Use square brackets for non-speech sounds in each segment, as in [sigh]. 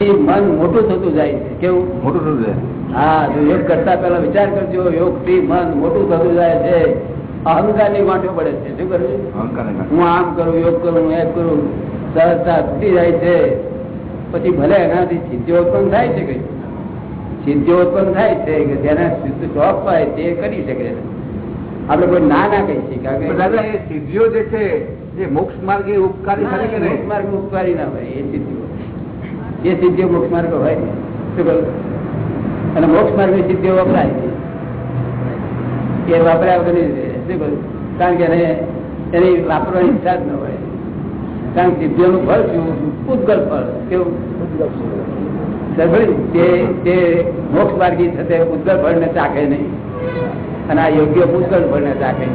મન મોટું થતું જાય છે. કેવું? મોટું થતું જાય. હા જો યોગ કરતા પહેલા વિચાર કરજો યોગથી મન મોટું થતું જાય છે. અહંકારની ગાંઠો પડે છે. શું કરવું? હું આમ કરું યોગ કરું એમ કરું સરળતા તૂટી જાય છે. પછી ભલે એનાથી સિદ્ધિઓ ઉત્પન્ન થાય છે કઈ. સિદ્ધિઓ ઉત્પન્ન થાય છે કે જેને સિદ્ધ શોખ હોય તે કરી શકે છે. આપણે કોઈ ના ના કહી શકીએ કારણ કે દાદા એ સિદ્ધિઓ જે છે એ મોક્ષ માર્ગે ઉપકારી મોક્ષ માર્ગે ઉપકારી ના હોય એ સિદ્ધિઓ. એ સિદ્ધિઓ મોક્ષ માર્ગ હોય. શું અને મોક્ષ માર્ગની સિદ્ધિઓ વપરાય. એ વાપર્યા વગર શું કહ્યું કારણ કે એને એની વાપરવાની ઈચ્છા જ ન હોય. કારણ કે સિદ્ધિઓનું ફળ શું? ઉદગલ ફળ. કેવું? તે મોક્ષ માર્ગી છે ઉદગલ ઉદ્ગલ ફળ ને ચાખે નહીં. અને આ યોગ્ય ઉદગલ ફળ ને ચાખે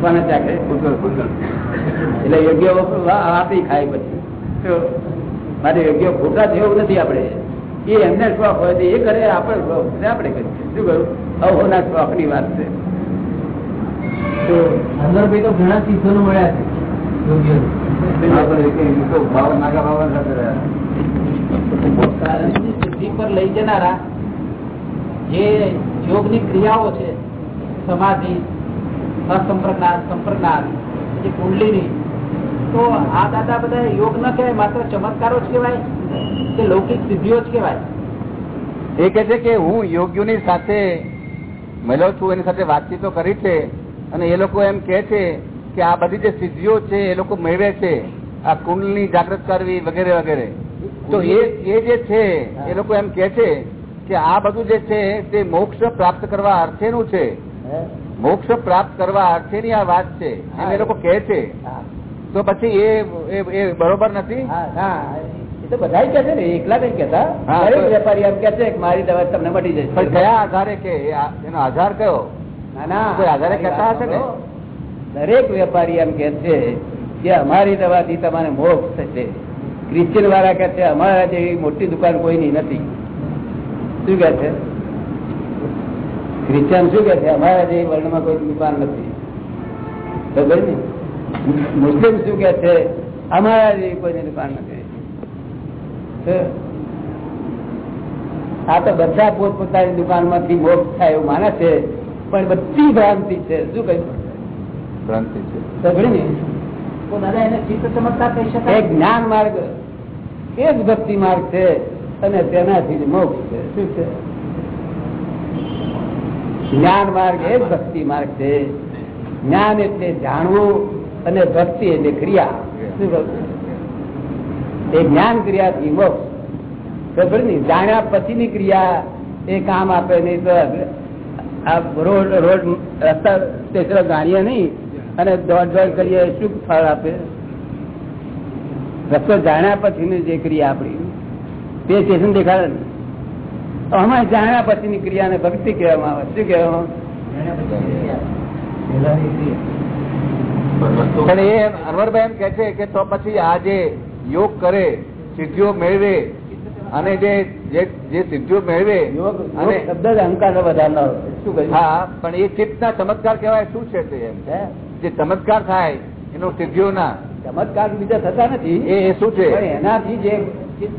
કોને ચાખે? ઉદગલ ઉદગલ. એટલે યોગ્ય આપી ખાય પછી. માટે યોગ્ય ખોટા છે નથી આપણે. એ એમને શોખ હોય એ કરે આપણે શોખ આપણે કરીએ. શું કરું? અહોના શોખની વાત છે. તો અંદરભાઈ તો ઘણા શિષ્યો મળ્યા છે. સિદ્ધિ પર લઈ જનારા જે યોગની ક્રિયાઓ છે સમાધિ અસંપ્રજ્ઞાત સંપ્રજ્ઞાત જે કુંડલીની તો આ દાદા બધા યોગ ન કહેવાય માત્ર ચમત્કારો જ કહેવાય કે લૌકિક સિદ્ધિઓ જ કહેવાય. એ કે છે કે હું યોગ્યોની સાથે મળ્યો છું એની સાથે વાતચીતો કરી છે અને એ લોકો એમ કે છે કે આ બધી જે સિદ્ધિઓ છે એ લોકો મેળવે છે આ કુંડની જાગૃત કરવી વગેરે વગેરે. તો એ એ જે છે એ લોકો એમ કે છે કે આ બધું જે છે તે મોક્ષ પ્રાપ્ત કરવા અર્થેનું છે. મોક્ષ પ્રાપ્ત કરવા અર્થેની આ વાત છે. એમ એ લોકો કહે છે. તો પછી એ બરોબર નથી? તો બધા કે છે ને એકલા નહીં કેતા દરેક વેપારી એમ કે છે મારી દવા તમને મળી જશે. પણ કયા આધારે કે? એનો આધાર કયો? ના ના. કોઈ આધારે કહેતા હશે ને? દરેક વેપારી એમ કે છે કે અમારી દવાથી તમારે મોક્ષ થશે. ક્રિશ્ચિયન વાળા કે છે અમારા જેવી મોટી દુકાન કોઈની નથી. શું કે છે ક્રિશ્ચિયન શું કે છે અમારા જેવી વર્ણમાં કોઈ દુકાન નથી. ખબર ને. મુસ્લિમ શું કે છે? અમારા જેવી કોઈની દુકાન નથી આ તો બધા પોતપોતાની દુકાનમાંથી મોક્ષ થાય એવું માને છે પણ બધી ભ્રાંતિ છે. શું કહ્યું ભ્રાંતિ છે. સાંભળ્યું ને? કહી જ્ઞાન માર્ગ એ જ ભક્તિ માર્ગ છે અને તેનાથી જ મોક્ષ છે. શું છે? જ્ઞાન માર્ગ એ જ ભક્તિ માર્ગ છે. જ્ઞાન એટલે જાણવું અને ભક્તિ એટલે ક્રિયા? એ જ્ઞાન ક્રિયાથી મોક્ષ. ખબર ને જાણ્યા પછીની ક્રિયા એ કામ આપે નહીં તો રોડ રોડ રસ્તા સ્ટેશન જાણીએ નહીં અને દોડ દોડ કરીએ શું ફળ આપે? રસ્તો જાણ્યા પછીની જે ક્રિયા આપણી. તે સ્ટેશન દેખાડે ને અમારે જાણ્યા પછીની ક્રિયાને ભક્તિ કહેવામાં આવે. શું કહેવામાં પણ એ અનવરભાઈ એમ કે છે કે તો પછી આ જે યોગ કરે સિદ્ધિઓ મેળવે અને જે જે- સિદ્ધિઓ મેળવે અને શબ્દ જ અહંકાર વધારનારો છે. શું કહ્યું? હા પણ એ ચિત્તના ચમત્કાર કહેવાય શું છે તે એમ? જે ચમત્કાર થાય એનો સિદ્ધિઓના. ચમત્કાર બીજા થતા નથી. એ શું છે? એનાથી જે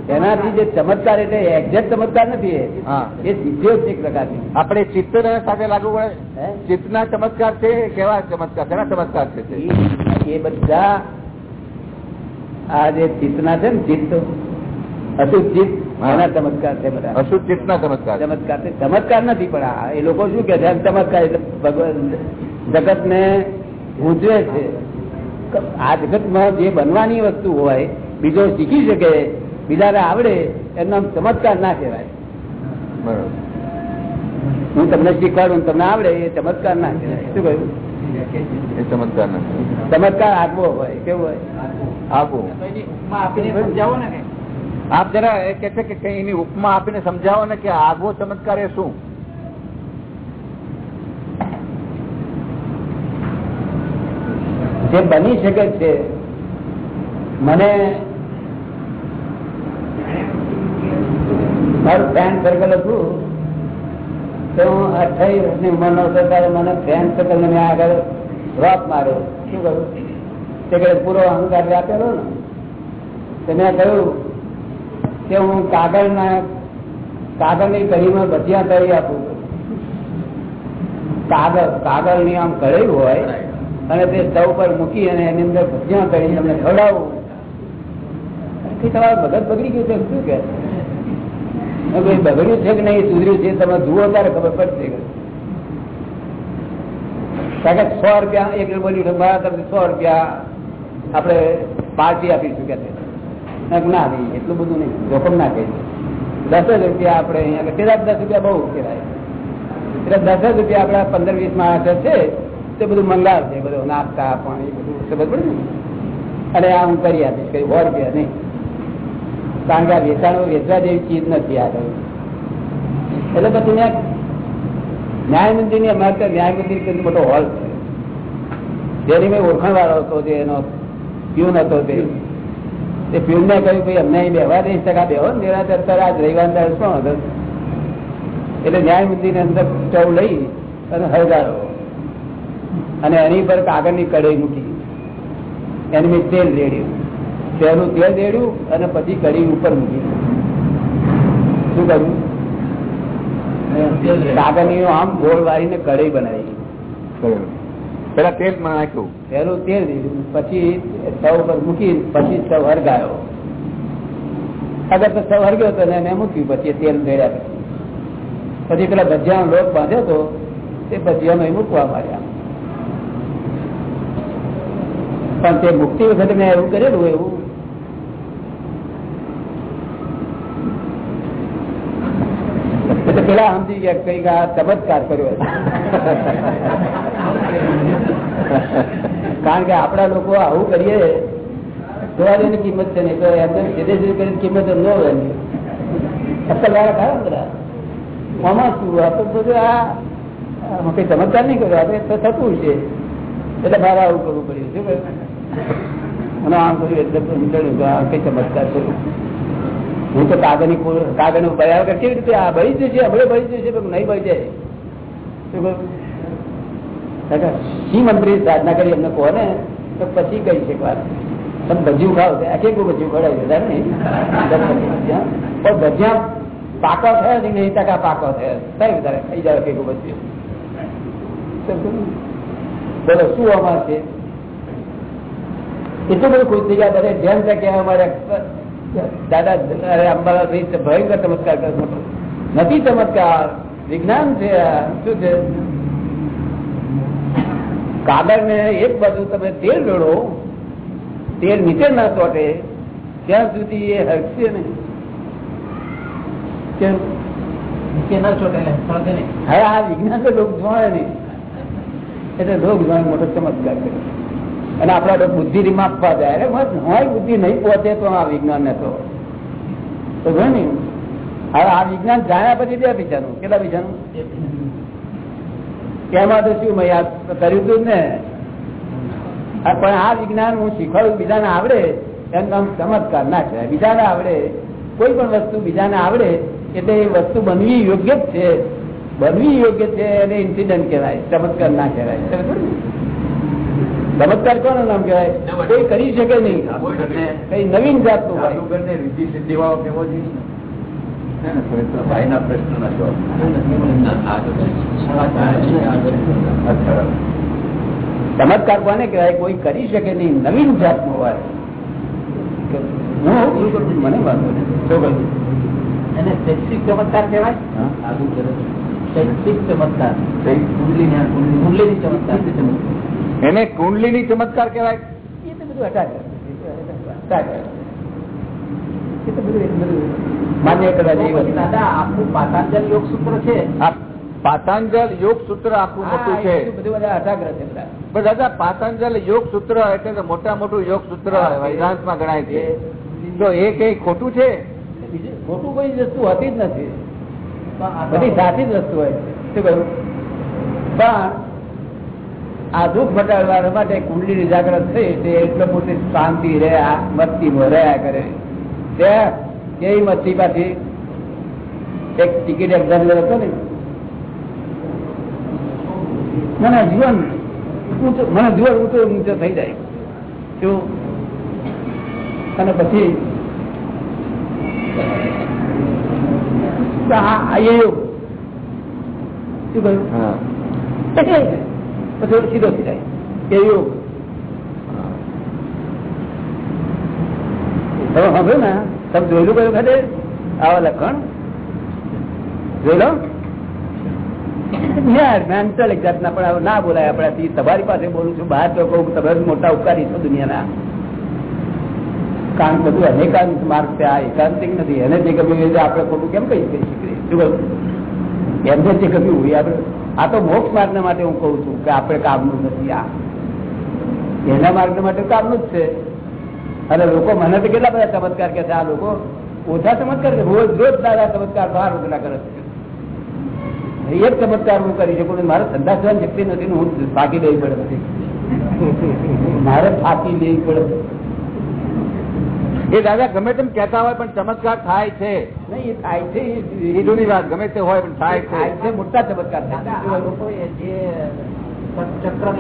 એનાથી જે ચમત્કાર એટલે એક્ઝેક્ટ ચમત્કાર નથી એ. સિદ્ધિઓ છે એક પ્રકારની આપણે ચિત્ત સાથે લાગુ પડે? ચિત્તના ચમત્કાર છે કેવા ચમત્કાર? કેના ચમત્કાર છે એ બધા આ જે ચિત્તના છે ને ચિત્ત અશુદ્ધ ચિત્ત એના ચમત્કાર છે બધા. અશુદ્ધ ચિત્તના ચમત્કાર ચમત્કાર છે. ચમત્કાર નથી પણ એ લોકો શું કે છે? ચમત્કાર એટલે ભગવાન જગત ને ગુંજવે છે. આ જગતમાં જે બનવાની વસ્તુ હોય બીજો શીખી શકે બીજાને આવડે એનો ચમત્કાર ના કહેવાય. બરોબર. હું તમને શીખવાડું તમને આવડે એ ચમત્કાર ના કહેવાય. શું કહ્યું? ચમત્કાર આગવો હોય કેવું હોય? આપું તો એની ઉપમા આપીને સમજાવો ને આપ જરા એ કે છે કે કઈ એની ઉપમા આપીને સમજાવો ને કે આગવો ચમત્કાર એ શું? જે બની શકે છે મને મારું ફ્રેન્ડ સર્કલ હતું. તો હું અઠાવીસ વર્ષની ઉંમરનો હતો, ત્યારે મને ફ્રેન્ડ સર્કલ મેં આગળ રોપ માર્યો. શું કરું? તે કહે પૂરો અહંકાર આપેલો ને. તો મેં કહ્યું કે હું કાગળના, કાગળની કઢીમાં ભજીયા તરી આપું. કાગળ, કાગળની આમ કઢી હોય અને તે સ્ટવ પર મૂકી અને એની અંદર ભજીયા તળી તમને ખવડાવું તમારું મગજ બગડી ગયું છે, શું કે? કહ્યું, બગડ્યું છે કે નહીં? સુધર્યું છે? તમે જુઓ ત્યારે ખબર પડશે કે સો રૂપિયા એક બોલ્યું મારા સો રૂપિયા આપણે પાર્ટી આપીશું કે છે. ના નહીં એટલું બધું નહીં. જોખમ ના કહી દસ જ રૂપિયા આપણે અહીંયા તેરા દસ રૂપિયા બહુ કહેવાય. એટલે દસ જ રૂપિયા આપણા પંદર વીસ માણસ છે તે બધું મંગાવશે બધું નાસ્તા પાણી બધું. ખબર પડે અને આ હું કરી આપીશ કઈ સો રૂપિયા નહીં. કારણ કે આ વેચાણો વેચવા જેવી ચીજ નથી આ એટલે પછી મેં ન્યાય મંદિરની અમારે ન્યાય મંદિર કેટલો મોટો હોલ છે. જેની મેં ઓળખાણ વાળો હતો, જે એનો પ્યુન હતો તે. તે પ્યુન ને કહ્યું, ભાઈ, અમને અહીં બેહવા દઈશ શકા બેહો ને નિરાતે અત્યારે આજ રવિવાર દાડે શું હતો એટલે ન્યાયની અંદર સ્ટવ લઈ અને હળગાડો અને એની પર કાગળની કઢાઈ મૂકી. એની મેં તેલ રેડ્યું તેનું તેલ રેડ્યું અને પછી કઢી ઉપર મૂકી. શું કર્યું? કાગળની આમ ગોળ વાળીને કઢાઈ બનાવી. પેલા તેલ નાખ્યું. પહેલું તેલ પછી સૌ પર મૂકી પછી સૌ હરગાયો. અગર તો સૌ હરગ્યો તો એને મૂક્યું પછી તેલ રેડ્યા પછી. પછી પેલા ભજીયાનો લોટ બાંધ્યો હતો તે ભજીયાનો એ મૂકવા માર્યા પણ તે મુક્તિ વખતે મેં એવું કરેલું એવું એટલે પેલા સમજી ગયા કંઈક આ ચમત્કાર કર્યો કારણ કે આપડા લોકો આવું કરીએ તો એની કિંમત છે ને તો એમને સીધે સીધી કરીને કિંમત ન હોય. અસલ વાળા ખરા બધા? આમાં શું? આ તો બધું આ કઈ ચમત્કાર નહીં કર્યો. આપણે તો થતું છે. એટલે મારે આવું કરવું પડ્યું શું મને આમ કર્યું એટલે તો કે આ કઈ ચમત્કાર કર્યું. હું તો કાગળની કોર- કાગળનું બયાર કર કેવી રીતે? આ બળી જશે હવે બળી જશે નહીં બળી જાય. શું મંત્રી સાધના કરી એમને કહો ને, તો પછી કઈ છે વાત તમે ભજીયું ખાવ તો કોઈ ભજીયું ખવડાવી વધારે નહીં. પણ ભજીયા પાકો થયો છે નહીં? ટકા પાકો થયો થાય વધારે. ખાઈ જાવ કે ભજીયું? બોલો, શું અમાર છે? એટલું બધું ખુશ થઈ ગયા. બધા જેમ છે કે અમારે દાદા અરે અંબાલા ભાઈ ભયંકર ચમત્કાર કરે. નથી ચમત્કાર. વિજ્ઞાન છે શું છે? કાગળ ને એક બાજુ તમે તેલ જોડો તેલ નીચે ના ચોટે ત્યાં સુધી એ હરશે ને. હવે આ વિજ્ઞાન તો લોક જાણે નહીં. એટલે લોક જાણે મોટો ચમત્કાર કરે અને આપડા બુદ્ધિ થી માપવા જાય. અરે બસ, હોય બુદ્ધિ, નહીં પહોંચે તો આ વિજ્ઞાન ને તો ને? હવે આ વિજ્ઞાન જાણ્યા પછી બે બીજાનું કેટલા બીજાનું કેમાં તો શું મેં કર્યું હતું ને. પણ આ વિજ્ઞાન હું શીખવાડું, બીજાને આવડે, એમ નામ ચમત્કાર ના કહેવાય. બીજાને આવડે, કોઈ પણ વસ્તુ બીજાને આવડે, એટલે એ વસ્તુ બનવી યોગ્ય જ છે. બનવી યોગ્ય છે એને ઇન્સિડન્ટ કહેવાય. ચમત્કાર ના કહેવાય? ચમત્કાર કોનું નામ કહેવાય? કોઈ કરી શકે નહીં. કઈ નવીન જાતનું રીતિ સિદ્ધિ વાળો કેવો જોઈએ ભાઈના પ્રશ્નના જવાબ. ચમત્કાર કોને કહેવાય? કોઈ કરી શકે નહીં. નવીન જાતનું હોય. હું મને વાંધો નહીં એને શૈક્ષિક ચમત્કાર કહેવાય? આગળ શૈક્ષિક ચમત્કાર. કુંડલીની ચમત્કાર. એને કુંડલીની ચમત્કાર કહેવાય. એ તો બધું હટાવે. પાતાંજલ યોગ સૂત્ર આખું મોટું છે. દાદા પાતાંજલ યોગ એટલે મોટા મોટું યોગ સૂત્ર વેદાંતમાં ગણાય છે. તો એ કઈ ખોટું છે? ખોટું કોઈ વસ્તુ હતી જ નથી. બધી સાચી જ વસ્તુ હોય. શું કહ્યું? પણ આ દુઃખ મટાડવા માટે કુંડલી જાગ્રત થઈ તે એટલો પૂરતી શાંતિ રહ્યા મસ્તીમાં રહ્યા કરે. ત્યાં કેવી મસ્તી પાછી? એક ટિકિટ એક્ઝામ હતો ને? મને જીવન ઊંચો મને જીવન ઊંચો ઊંચો થઈ જાય. શું? અને પછી હા એ શું કહ્યું? પછી સીધો થઈ કે યોગ તમે સાંભળ્યું ને? તમે જોયેલું કયું ખાતે? આવા લખણ? જોઈ લો મેન્ટલ એક જાતના પણ ના બોલાય આપણાથી તમારી પાસે બોલું છું, બહાર તો કહું તમે મોટા ઉપકારી છો દુનિયાના. કારણ બધું અનેકાંત માર્ગ છે, આ એકાંતિક નથી. એને જે ગમ્યું આપણે ખોટું કેમ કહી શકીએ? એમને જે ગમ્યું હોય આપણે. આ તો મોક્ષ માર્ગ માટે હું કઉ છું કે આપણે કામનું નથી આ. એના માર્ગ માટે કામનું જ છે. અને લોકો મને તો કેટલા બધા ચમત્કાર કે છે, આ લોકો ઓછા ચમત્કાર કે રોજ રોજ દાદા ચમત્કાર બહાર ઉતરા કરે છે. એક ચમત્કાર હું કરી શકું મારે ધંધા કરવાની શક્તિ નથી હું ફાંકી દેવી પડે નથી મારે ફાંકી દેવી પડે. એ દાદા ગમે તેમ કેતા હોય પણ ચમત્કાર થાય છે. નહીં એ થાય છે એ- એ જૂની વાત ગમે તે હોય પણ થાય થાય છે મોટા ચમત્કાર થાય દાદા, છે. આ લોકોએ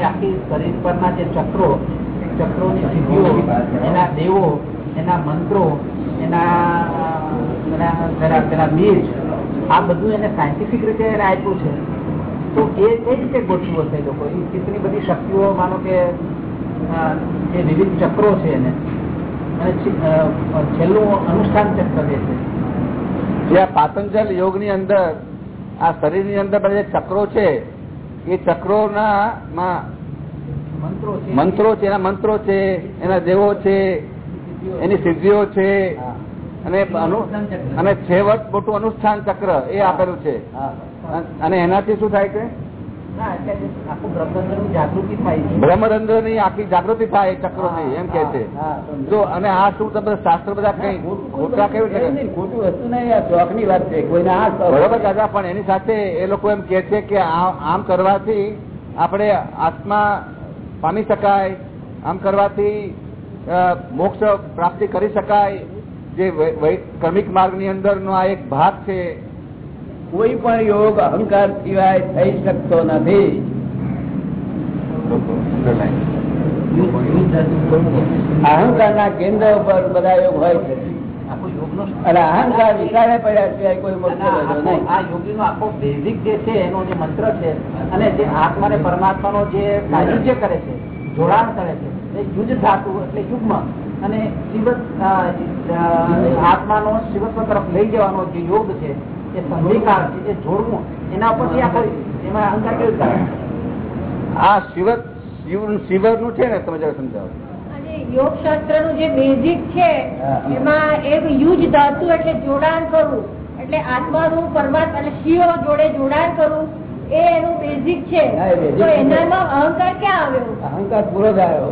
આખી શરીર પરના જે ચક્રો ચક્રોની સિદ્ધિઓ એના દેવો એના મંત્રો એના તેના બીજ આ બધું એને સાયન્ટિફિક રીતે એને આપ્યું છે. તો એ કઈ રીતે ગોઠવું હશે એ લોકો. એ કેટલી બધી શક્તિઓ માનો કે જે વિવિધ ચક્રો છે એને. છેલ્લું અનુષ્ઠાન ચક્ર જે છે. જે આ પાતંજલ યોગની અંદર આ શરીરની અંદર બધા ચક્રો છે એ ચક્રો ના મંત્રો છે. મંત્રો છે એના મંત્રો છે એના દેવો છે એની સિદ્ધિઓ છે અને અને છેવટ મોટું અનુષ્ઠાન ચક્ર એ આપેલું છે. અને એનાથી શું થાય છે? બ્રહ્મરંધ્રની આખી જાગૃતિ થાય ચક્રો ની એમ કે છે. જો અને આ શું તમે શાસ્ત્ર બધા કઈ ખોટા કેવું છે ખોટું વસ્તુ નહીં વાત છે. બરોબર દાદા પણ એની સાથે એ લોકો એમ કે છે કે આમ કરવાથી આપણે આત્મા પામી શકાય આમ કરવાથી મોક્ષ પ્રાપ્તિ કરી શકાય. જે ક્રમિક માર્ગની અંદર નો આ એક ભાગ છે કોઈ પણ યોગ અહંકાર સિવાય થઈ શકતો નથી. અહંકારના કેન્દ્ર ઉપર બધા યોગ હોય છે. અને અહંકાર વિચારે પડ્યા સિવાય કોઈ મંત્ર નહીં. આ યોગીનો આખો બેઝિક જે છે એનો જે મંત્ર છે અને જે આત્મા ને પરમાત્મા નો જે સાયુજ્ય કરે છે જોડાણ કરે છે એ યુદ્ધ ધાતુ એટલે યુગ્મ. અને શિવ આત્માનો શિવત્વ તરફ લઈ જવાનો જે યોગ છે એ સંધિકાર છે એ જોડવું. એના ઉપરથી આખો એમાં અહંકાર કેવી રીતે આ શિવ શિવનું છે ને તમે જરા સમજાવો. અને યોગ શાસ્ત્રનું જે બેઝિક છે એમાં એક યુજ ધાતુ એટલે જોડાણ કરવું. એટલે આત્માનું પરમાત્મા એટલે શિવ જોડે જોડાણ કરવું એ એનું બેઝિક છે. તો એનામાં અહંકાર ક્યાં આવ્યો? અહંકાર પૂરો થયો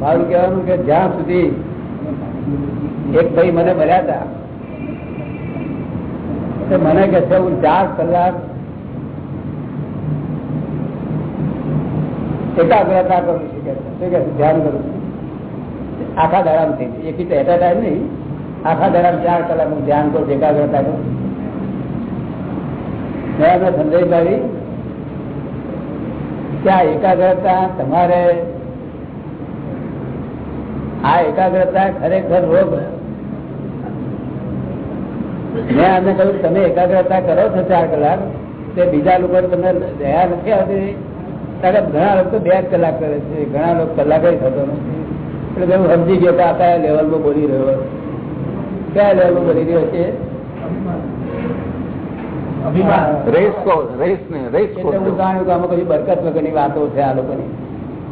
મારું કહેવાનું કે જ્યાં સુધી એક ભાઈ મને મળ્યા હતા તે મને કે છે, હું ચાર કલાક એકાગ્રતા કરું છું. કે ધ્યાન કરું આખા દાડામાં થઈ. એક એટ ટાઈમ નહીં, આખા દાડામાં ચાર કલાક હું ધ્યાન કરું એકાગ્રતા કરું મેં કે આ એકાગ્રતા તમારે, આ એકાગ્રતા ખરેખર રોગ મેં એમને કહ્યું તમે એકાગ્રતા કરો છો ચાર કલાક તે બીજા લોકો તમને દયા નથી આવતી. ત્યારે ઘણા લોકો બે કલાક કરે છે. ઘણા લોકો કલાક થતો નથી. એટલે હું સમજી ગયો કે આ કયા લેવલમાં બોલી રહ્યો કયા લેવલમાં બોલી રહ્યો છે? અભિમાન. રેસ કો રેસ ને રેસ કો. એટલે હું જાણ્યું કે આમાં કઈ બરકત વગરની વાતો છે આ લોકોની.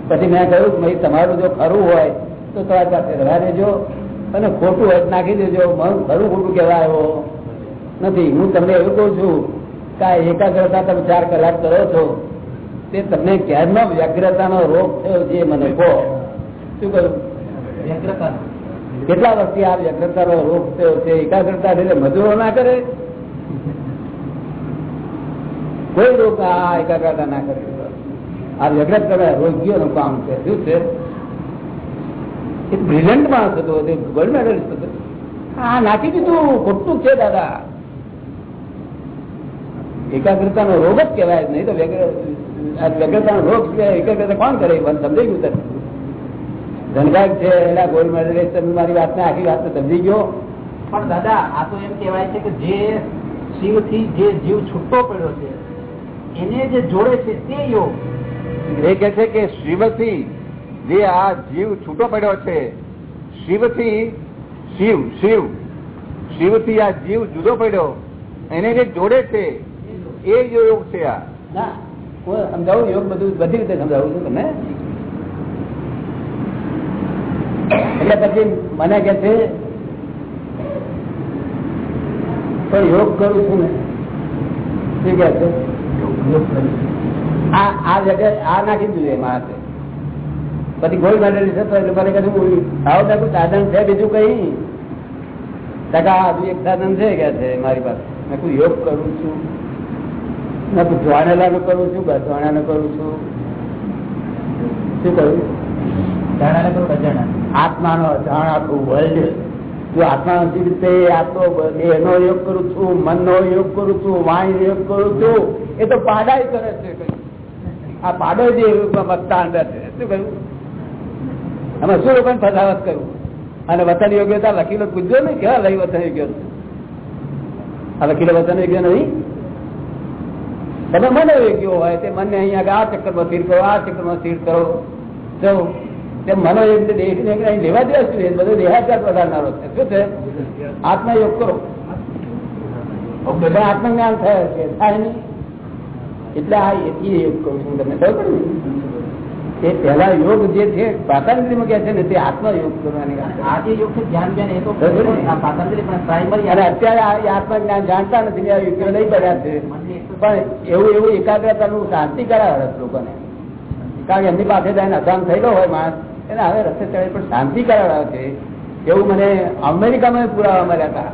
પછી મેં કહ્યું કે તમારું જો ખરું હોય તો તમારી પાસે રહેવા દેજો અને ખોટું હોય નાખી દેજો. મારું ખરું ખોટું કહેવાય આવ્યો નથી. હું તમને એવું કહું છું કે આ એકાગ્રતા તમે ચાર કલાક કરો છો તે તમને ક્યારનો વ્યગ્રતાનો રોગ થયો છે મને કહો. શું કહ્યું વ્યગ્રતા. કેટલા વખતે આ વ્યગ્રતાનો રોગ થયો છે? એકાગ્રતા એટલે મજૂરો ના કરે? કોઈ રોગ આ એકાગ્રતા ના કરે. આ વ્યગ્રતા રોગીઓનું કામ છે. શું છે? એક બ્રિલિયન્ટ માણસ હતો. તે ગોલ્ડ મેડલિસ્ટ હતો. આ નાખી દીધું. ખોટું છે દાદા. એકાગ્રતાનો રોગ જ કહેવાય નહીં તો વ્યગ્રતા નો રોગ એકાગ્રતા કોણ કરે સમજાઈ ગયું તને? ધનભાગ છે એના ગોલ્ડ મેડલિસ્ટ મારી વાતને આખી વાત સમજી ગયો. પણ દાદા આ તો એમ કહેવાય છે કે જે શિવથી જે જીવ છૂટો પડ્યો છે એને જે જોડે છે તે યોગ. એ કે છે કે શિવથી જે આ જીવ છૂટો પડ્યો છે શિવથી શિવ શિવ શિવથી આ જીવ જુદો પડ્યો એને જે જોડે છે એ જ યોગ છે આ. ના સમજાવું યોગ બધું બધી રીતે સમજાવું છું તમે એટલે પછી મને કે છે પણ યોગ કરું છું ને. શું કે છે? આ આ આ નાખી દીધું એ પછી ગોલ્ડ મેડલ છે, તો મને કીધું આવું તારું સાધન છે બીજું કઈ? ટકા, હજુ એક સાધન છે કે છે મારી પાસે. મેં કોઈ યોગ કરું છું. મેં ધોવાણેલા નું કરું છું બસવાણા નું કરું છું. શું કહ્યું? આત્માનો અજાણ આખું વર્લ્ડ તું આત્મા નથી રીતે આ તો દેહનો યોગ કરું છું મનનો યોગ કરું છું વાણી યોગ કરું છું. એ તો પાડાઈ કરે છે આ પાડો જે યોગમાં અંદર છે. શું કહ્યું? અમે શું લોકોને ફસાવત કર્યું અને વતન યોગ્યતા વકીલો પૂછજો ને કેવા લઈ વતન યોગ્ય આ વકીલો વતન યોગ્ય નહીં? તમે મને યોગ્ય હોય તે મને અહીંયા આ ચક્કરમાં સ્થિર કરો આ ચક્કરમાં સ્થિર કરો. જો તે મનો યોગ દેશને અહીં લેવા દેવા શું? બધું દેહાચાર વધારનારો છે. શું છે? આત્મયોગ કરો. બધા આત્મજ્ઞાન થયા છે થાય નહીં. એટલે આ એથી યોગ કરું છું તમને ખબર પડે એ પહેલા યોગ જે છે પાતાંજલિમાં કહે છે ને તે આત્મયોગ કરવાની આ જે યોગ છે ધ્યાન એ તો બરાબર ને? આ પાતંજલિ પણ પ્રાઇમરી અને અત્યારે આ આત્મજ્ઞાન જાણતા નથી આ યુક્તિઓ નહીં પડ્યા છે. પણ એવું એવું એકાગ્રતાનું શાંતિ કરાવે લોકોને. કારણ કે એમની પાસે જઈને અજામ થયેલો હોય માણસ, એને હવે રસ્તે ચડે, પણ શાંતિ કરાવે છે. એવું મને અમેરિકામાં પુરાવા મળ્યા હતા.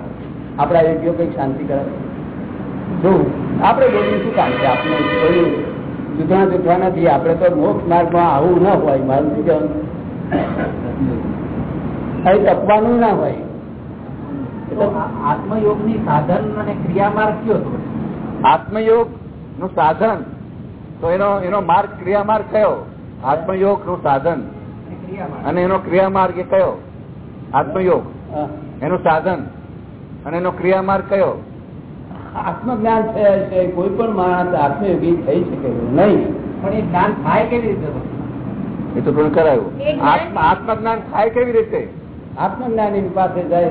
આપણા યોગ્યો કંઈક શાંતિ કરાવે. જોવું આપણે બોલવું શું કામ છે? આપણે કોઈ જૂઠવા જૂઠવા નથી. આપણે તો મોક્ષ માર્ગમાં આવું ના હોય, મારું શું કહેવાનું? અહીં તપવાનું ના હોય. આત્મયોગની સાધન અને ક્રિયામાર્ગ કયો હતો? આત્મયોગનું સાધન. તો એનો એનો માર્ગ ક્રિયામાર્ગ કયો? આત્મયોગનું સાધન. અને એનો ક્રિયામાર્ગ એ કયો? આત્મયોગ. એનું સાધન. અને એનો ક્રિયામાર્ગ કયો? આત્મજ્ઞાન થયા છે. કોઈ પણ માણસ આત્મયોગી થઈ શકે નહીં. પણ એ જ્ઞાન થાય કેવી રીતે? એ તો પણ કરાયું. જ્ઞાન- આત્મ આત્મજ્ઞાન થાય કેવી રીતે? આત્મજ્ઞાની પાસે જાય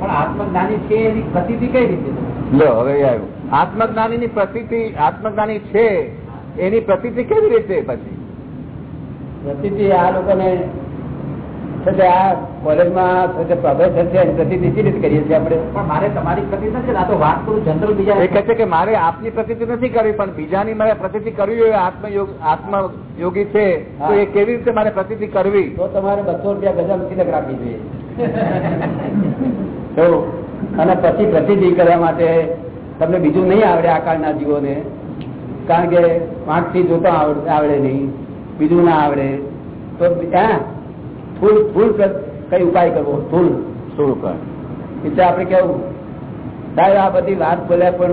પણ આત્મજ્ઞાની છે એની પ્રતિતિ કઈ રીતે? લો હવે આવ્યું. આત્મજ્ઞાની ની પ્રતિ આત્મજ્ઞાની છે એની પ્રતિ કેવી રીતે પછી? પ્રતિ આ લોકોને છે આ કોલેજમાં પ્રોફેસર છે એની શી રીતે કરીએ છીએ આપણે? પણ મારે તમારી પ્રતિતિ નથી આ તો વાત કરું જનરલ બીજા એ કહે છે કે મારે આપની પ્રતિતિ નથી કરવી પણ બીજાની મારે પ્રતિતિ કરવી હોય આત્મયોગ આત્મયોગી છે તો એ કેવી રીતે મારે પ્રતિતિ કરવી? તો તમારે બસો રૂપિયા ગજમ સિલક રાખવી જોઈએ. તો અને પછી પ્રતિધિ કરવા માટે તમને બીજું નહીં આવડે આ કાળના જીવોને. કારણ કે પાંચથી જોતા આવડ- આવડે નહીં બીજું ના આવડે. તો ત્યાં ફૂલ ફૂલ કઈ ઉપાય કરવો? ફૂલ શું એટલે આપણે કેવું? સાહેબ આ બધી વાત બોલ્યા પણ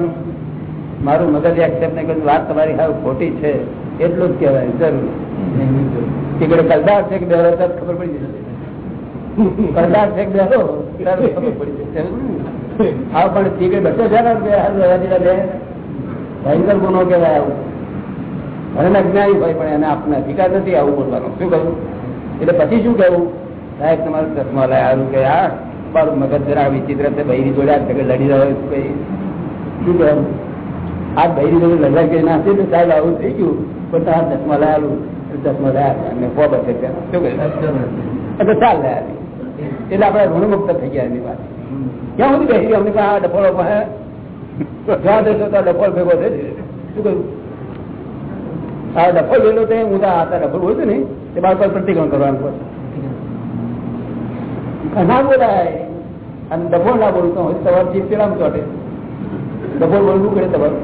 મારું મગજ એક્સેપ્ટ નહીં કર્યું વાત તમારી હાવ ખોટી છે. એટલું જ કહેવાય. જરૂર. તીકડે કલદાર છે કે બે ખબર પડી જશે. છે કે હા પણ છે ભયંકર ગુનો કહેવાય આવું. ભલે અજ્ઞાની હોય પણ એને આપણને અધિકાર નથી આવું બોલવાનો. શું કહ્યું એટલે પછી શું કહેવું? સાહેબ તમારું ચશ્મા લાય સારું કે હા મારું મગજ જરા વિચિત્ર છે બૈરી જોડે આ જગત લડી રહ્યો છું કઈ શું કહેવું? આ બૈરી જોડે લડાઈ કરી નાખી તો સાહેબ આવું થઈ ગયું? પણ તારા ચશ્મા લાયેલું ચશ્મા લાયા મેં બચે છે શું કહ્યું? ચાલ લાયા. એટલે આપણે ઋણમુક્ત થઈ ગયા એની વાત ક્યાં સુધી બેસી અમને પણ આ ડફોળો પાસે જ્યાં દેશો તો ડફોળ ભેગો છે શું કહ્યું? આ ડફોળ લેલો તે હું તો આ ડફોળ બોલું છું ને તે બાળકો પ્રતિક્રમણ કરવાનું પડશે ઘણા બોલાય અને ડફોળ ના બોલતો હોય તમારે જીભ પેલા ચોટે. ડફોળ બોલવું કરે તમારું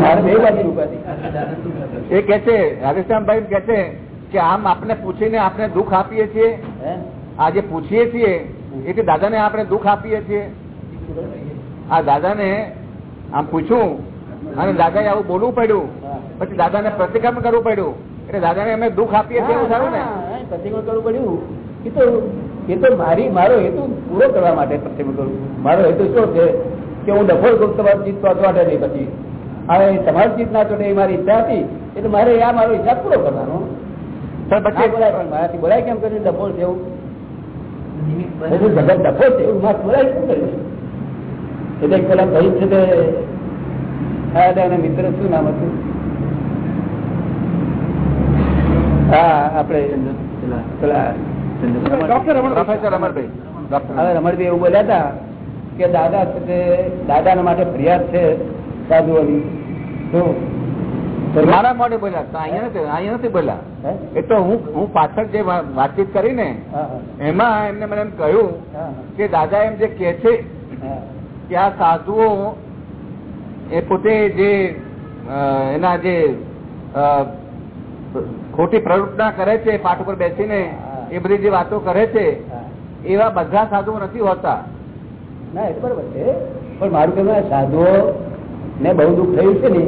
મારે બે બાજુ એ કે છે રાધેશ્યામભાઈ કે છે કે આમ આપણે પૂછીને આપણે દુઃખ આપીએ છીએ? આજે પૂછીએ છીએ એટલે દાદાને આપણે દુઃખ આપીએ છીએ? આ દાદાને આમ પૂછ્યું અને દાદાએ આવું બોલવું પડ્યું. પછી દાદાને પ્રતિક્રમ કરવું પડ્યું. એટલે દાદાને અમે દુઃખ આપીએ છીએ એવું સારું ને? હા, કરવું પડ્યું. એ તો એ તો મારી મારો હેતુ પૂરો કરવા માટે પ્રતિક્રમ કરું મારો હેતુ શું છે? કે હું ડફોળ કરું તમારી ચીજ તો ચોટે નહીં પછી. હવે તમારી ચીજ ના ચોટે એ મારી ઈચ્છા હતી એટલે મારે આ મારો હિસાબ પૂરો કરવાનો. મારાથી બોલાય કેમ કર્યું? ડફોળ છે એવું? બધું જગત ડફોળ છે એવું? મારે બોલાય? શું કર્યું? એટલે પેલા ભાઈ છે તે હા એટલે મિત્ર શું નામ હતું? હા આપણે પેલા હવે રમણભાઈ એવું બોલ્યા હતા કે દાદા છે તે દાદાના માટે ફરિયાદ છે સાધુઓની. શું તો મારા મોઢે બોલ્યા અહીંયા નથી અહીંયા નથી બોલ્યા. એ તો હું હું પાછળ જે વાતચીત કરી ને એમાં એમને મને એમ કહ્યું કે દાદા એમ જે કે છે કે આ સાધુઓ એ પોતે જે એના જે ખોટી પ્રવૃત્તિ કરે છે પાઠ ઉપર બેસીને એ બધી જે વાતો કરે છે એવા બધા સાધુઓ નથી હોતા. ના એ બરોબર છે. પણ મારું કહેવું સાધુઓ ને બહુ દુઃખ થયું છે ને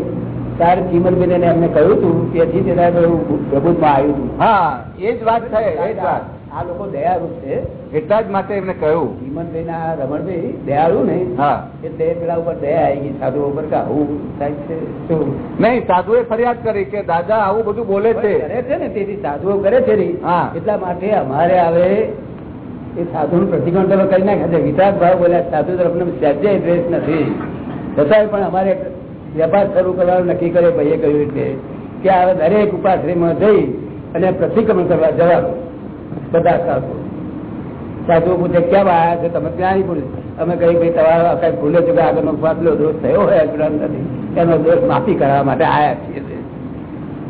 ત્યારે ચીમનબેન એમને કહ્યું હતું તેથી તે દાડે એવું આવ્યું હતું. હા એ જ વાત છે એ જ વાત. આ લોકો દયાળુ છે. એટલા જ માટે એમને કહ્યું. ચીમનભાઈ ના રમણભાઈ દયાળુ ને? હા. એટલે પેલા ઉપર દયા આવી ગઈ સાધુ ઉપર કે આવું થાય છે? શું? નહીં સાધુએ ફરિયાદ કરી કે દાદા આવું બધું બોલે છે. કરે છે ને તેથી સાધુઓ કરે છે ને? હા. એટલા માટે અમારે હવે એ સાધુ નું પ્રતિકોણ તમે કરી નાખ્યા છે. વિકાસ ભાવ બોલ્યા સાધુ તરફ સહેજે દ્વેષ નથી. છતાંય પણ અમારે વેપાર શરૂ કરવાનું નક્કી કરે, ભાઈએ કહ્યું એટલે કે હવે દરેક ઉપાશ્રીમાં જઈ અને પ્રતિક્રમણ કરવા જવાનું. બધા સાધુ. સાધુ પૂછે કેમ આવ્યા છે? તમે ક્યાં નહીં અમે કહી ભાઈ, તમારો કઈ ભૂલે છે કે આગળનો પાછલો દોષ થયો હોય નથી? એનો દોષ માફી કરવા માટે આવ્યા છીએ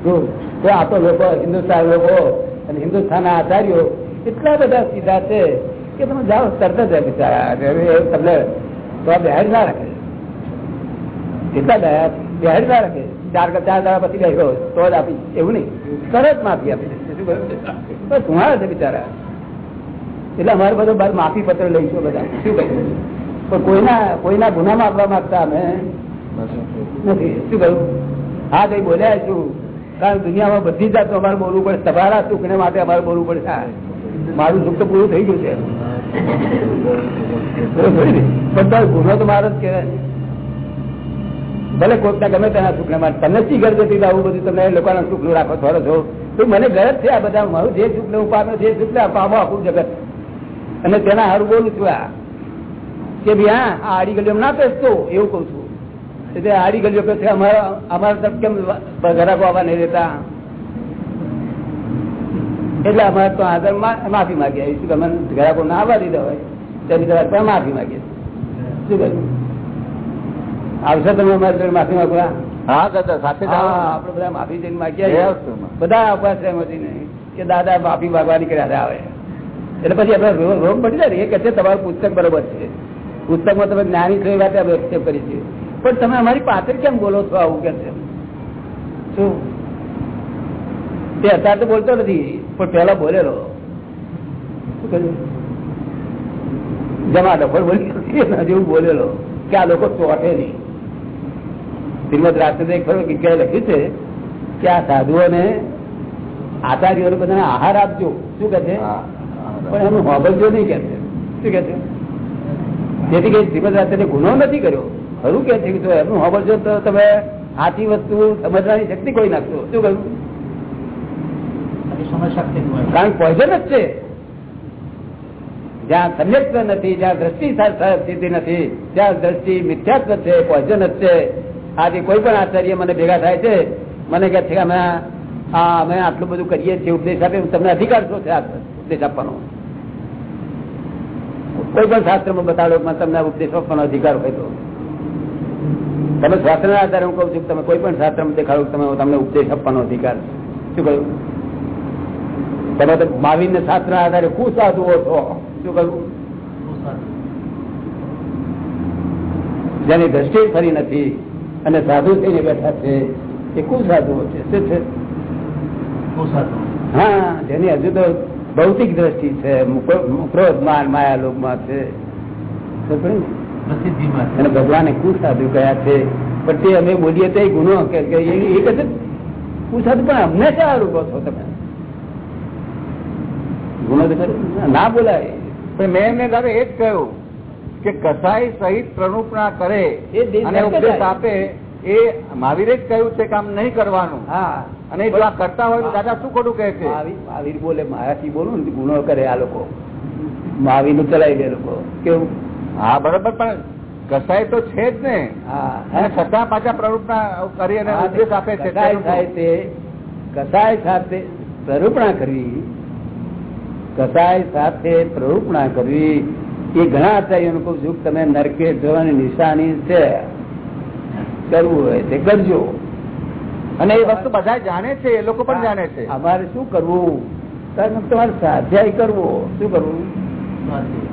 તો આ તો લોકો હિન્દુસ્તાન લોકો અને હિન્દુસ્તાનના આચાર્યો એટલા બધા સીધા છે કે તમે જાઓ, તરત જ બિચારા તમને તો આ બહેર ના રાખે. એટલા દયા બહેર ના રાખે. ચાર ચાર દાડા પછી ગયો તો જ આપી. એવું નહીં. સરસ માફી આપી? બસ ધુમાડા છે બિચારા. એટલે અમારે બધો બાર માફી પત્ર લઈશું બધા. શું કહ્યું પણ કોઈના કોઈના ગુના માપવા માંગતા અમે નથી. શું કહ્યું? હા, કઈ બોલ્યા છું કારણ દુનિયામાં બધી જાતો અમારે બોલવું પડે. તમારા સુખને માટે અમારે બોલવું પડે. હા. મારું સુખ તો પૂરું થઈ ગયું છે. બધા ગુનો તો મારો જ કહેવાય. ભલે કોઈકના ગમે તેના સુખને માટે તમને શી ગરજ આવું બધું તમે લોકોના સુખનું રાખો, થોડો છો. તો મને ગરજ છે આ બધા, મારું જે સુખને હું પામ્યો જે સુખને પામો આખું જગત. અને તેના હારું બોલું છું આ. કે ભાઈ હા, આ આડી ગલીઓ ના પેસતો એવું કઉ છું. એટલે આડી ગલીઓ પેસે અમારા અમારા તરફ કેમ ઘરાકો આવવા નહીં દેતા? એટલે અમારે તો આગળ માફી માગીએ. શું તમે ઘરાકો ના આવવા દીધા હોય તેની તરફ માફી માગીએ. શું કહ્યું? આવશે તમે અમારે માફી માંગવા હા? દાદા સાથે આપડે બધા માફી જઈને માંગ્યા. બધા ઉપાશ્રયમાંથી ને કે દાદા માફી માગવાની કર્યા આવે. એટલે પછી આપડે રોગ પડી જાય એ કે છે તમારું પુસ્તક બરોબર છે. પુસ્તકમાં તમે જ્ઞાની થઈ વાત એક્સેપ્ટ કરી છે. પણ તમે અમારી પાછળ કેમ બોલો છો આવું કે છે? શું? તે અત્યારે તો બોલતો નથી પણ પેલા બોલેલો. જમા ડફળ બોલી જેવું બોલેલો કે આ લોકો ચોટે નહીં. શ્રીમદ રાત્રે એક જગ્યાએ લખ્યું છે કે આ સાધુઓને આચાર્યોને બધાને આહાર આપજો શું કે છે પણ એનું હોબલજો નહીં કે છે શું કે છે જેથી કઈ શ્રીમદ રાત્રે ગુનો નથી કર્યો ખરું કે છે કે એમનું હોબલજો તો તમે આથી વસ્તુ સમજવાની શક્તિ કોઈ નાખશો શું કહ્યું. કારણ પોઈઝન જ છે જ્યાં સમ્યક્ત નથી જ્યાં દ્રષ્ટિ સ્થિતિ નથી ત્યાં દ્રષ્ટિ મિથ્યાત્વ છે પોઈઝન જ છે આજે કોઈ પણ આચાર્ય મને ભેગા થાય છે મને કહે છે કે અમે આ અમે આટલું બધું કરીએ છીએ ઉપદેશ આપે તમને અધિકાર શું છે ઉપદેશ આપવાનો? કોઈ પણ શાસ્ત્રમાં બતાડો કે તમને ઉપદેશ આપવાનો અધિકાર હોય તો. તમે શાસ્ત્રના આધારે હું કઉ છું તમે કોઈ પણ શાસ્ત્રમાં દેખાડો તમે તમને ઉપદેશ આપવાનો અધિકાર શું કહ્યું? તમે તો મહાવીર ને શાસ્ત્ર આધારે કુ સાધુઓ છો. શું કહ્યું? જેની દ્રષ્ટિ ફરી નથી. અને સાધુ થઈને બેઠા છે એ કુ સાધુઓ છે. શું છે? હા જેની હજુ તો ભૌતિક દ્રષ્ટિ છે ક્રોધ માન માયા લોભમાં છે. અને ભગવાને કુ સાધુ કયા છે? પણ તે અમે બોલીએ તે ગુનો કે કે એ એ છે. કુ સાધુ પણ અમને શા અનુભવ છો તમે? ગુનો તો ના બોલાય. પણ મેં એમને દાદા એ જ કહ્યું. કે કસાઈ સહિત પ્રણુપણા કરે અને ઉપદેશ આપે એ મહાવીરે જ કહ્યું છે કામ નહીં કરવાનું. અને જો આ કરતા હોય તો દાદા શું ખોટું કહે છે? મહાવીર બોલે મારાથી બોલું ને ગુનો કરે આ લોકો. મહાવીરનું ચલાવી દે લોકો. કેવું? હા બરોબર પણ કસાય તો છે જ ને. હા. અને છતાં પાછા પ્રરૂપણા કરી અને ઉપદેશ આપે છે થાય તે કસાય સાથે પ્રરૂપણા કરવી. કસાય સાથે પ્રરૂપણા કરવી. એ ઘણા આચાર્યોને કહું છું તમે નરકે જવાની નિશાની છે. કરવું હોય તે કરજો. અને એ વસ્તુ બધા જાણે છે એ લોકો પણ જાણે છે. અમારે શું કરવું? તમારે સ્વાધ્યાય કરવો. શું કરવું?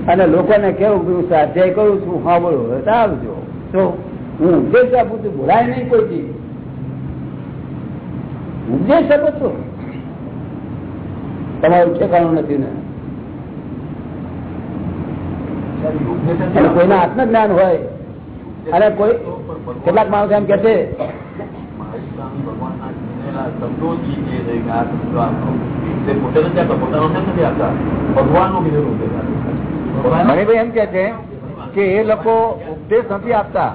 અને લોકોને કેવું કે હું સ્વાધ્યાય કરું છું. હા બોલો આવજો. તો હું ઉપદેશ આપું છું બોલાય નહીં કોઈ દી ઉપદેશ આપો છો. તમારું ઠેકાણું નથી ને. કોઈના આત્મજ્ઞાન હોય, અને કોઈ કેટલાક માણસો એમ કે છે મણિભાઈ એમ કે છે કે એ લોકો ઉપદેશ નથી આપતા.